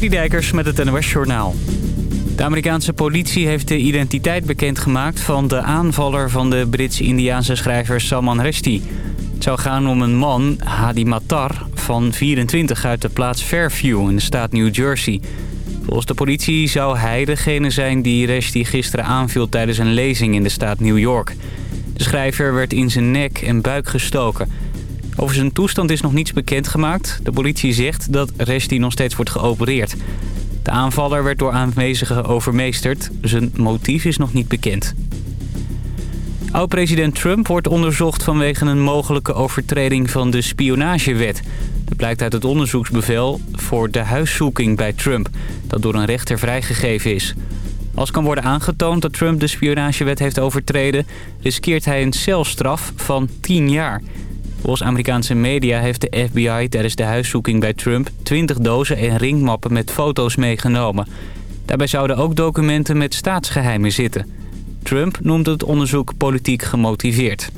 Dijkers met het NOS Journaal. De Amerikaanse politie heeft de identiteit bekendgemaakt van de aanvaller van de Brits-Indiaanse schrijver Salman Rushdie. Het zou gaan om een man, Hadi Matar, van 24 uit de plaats Fairview in de staat New Jersey. Volgens de politie zou hij degene zijn die Rushdie gisteren aanviel tijdens een lezing in de staat New York. De schrijver werd in zijn nek en buik gestoken... Over zijn toestand is nog niets bekendgemaakt. De politie zegt dat Resti nog steeds wordt geopereerd. De aanvaller werd door aanwezigen overmeesterd. Zijn motief is nog niet bekend. Oud-president Trump wordt onderzocht vanwege een mogelijke overtreding van de spionagewet. Dat blijkt uit het onderzoeksbevel voor de huiszoeking bij Trump... dat door een rechter vrijgegeven is. Als kan worden aangetoond dat Trump de spionagewet heeft overtreden... riskeert hij een celstraf van 10 jaar... Volgens Amerikaanse media heeft de FBI tijdens de huiszoeking bij Trump 20 dozen en ringmappen met foto's meegenomen. Daarbij zouden ook documenten met staatsgeheimen zitten. Trump noemt het onderzoek politiek gemotiveerd.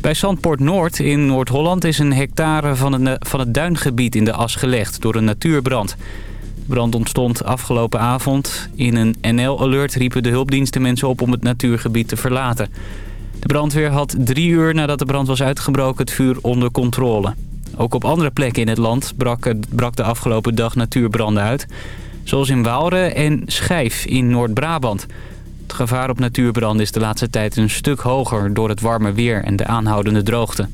Bij Zandpoort Noord in Noord-Holland is een hectare van het, van het duingebied in de as gelegd door een natuurbrand. De brand ontstond afgelopen avond. In een NL-alert riepen de hulpdiensten mensen op om het natuurgebied te verlaten. De brandweer had drie uur nadat de brand was uitgebroken het vuur onder controle. Ook op andere plekken in het land brak, de afgelopen dag natuurbranden uit. Zoals in Waalre en Schijf in Noord-Brabant. Het gevaar op natuurbranden is de laatste tijd een stuk hoger door het warme weer en de aanhoudende droogte.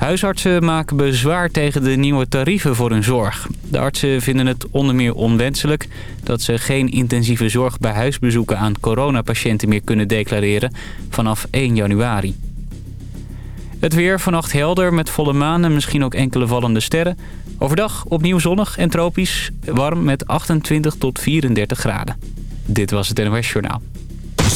Huisartsen maken bezwaar tegen de nieuwe tarieven voor hun zorg. De artsen vinden het onder meer onwenselijk dat ze geen intensieve zorg bij huisbezoeken aan coronapatiënten meer kunnen declareren vanaf 1 januari. Het weer vannacht helder met volle maan en misschien ook enkele vallende sterren. Overdag opnieuw zonnig en tropisch, warm met 28 tot 34 graden. Dit was het NOS Journaal.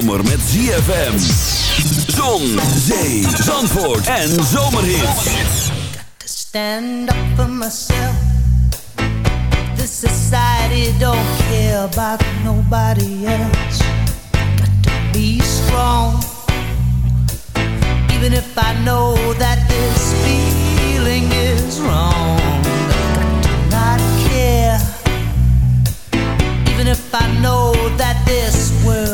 zomer met ZFM. Zon, zee, zandvoort en zomerhit. Got to stand up for myself. This society don't care about nobody else. Got to be strong. Even if I know that this feeling is wrong. If I know that this meant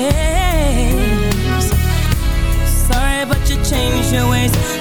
Your ways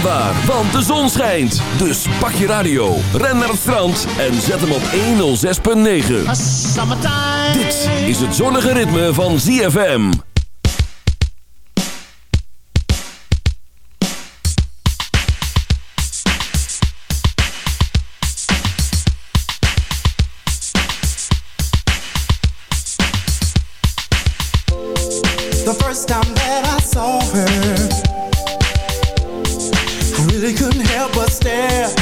want de zon schijnt. Dus pak je radio, ren naar het strand en zet hem op 106.9. Dit is het zonnige ritme van ZFM. The first time that I saw her stare